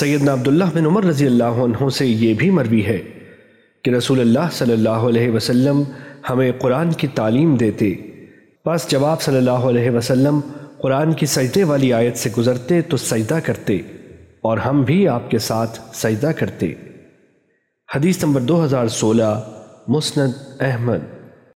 سیدنا عبداللہ بن عمر رضی اللہ عنہ سے یہ بھی مروی ہے کہ رسول اللہ صلی اللہ علیہ وسلم ہمیں قرآن کی تعلیم دیتے۔ بس جب آپ صلی اللہ علیہ وسلم قرآن کی سجدے والی آیت سے گزرتے تو سجدہ کرتے اور ہم بھی آپ کے ساتھ سجدہ کرتے۔ حدیث نمبر دو ہزار سولہ، مسند احمد۔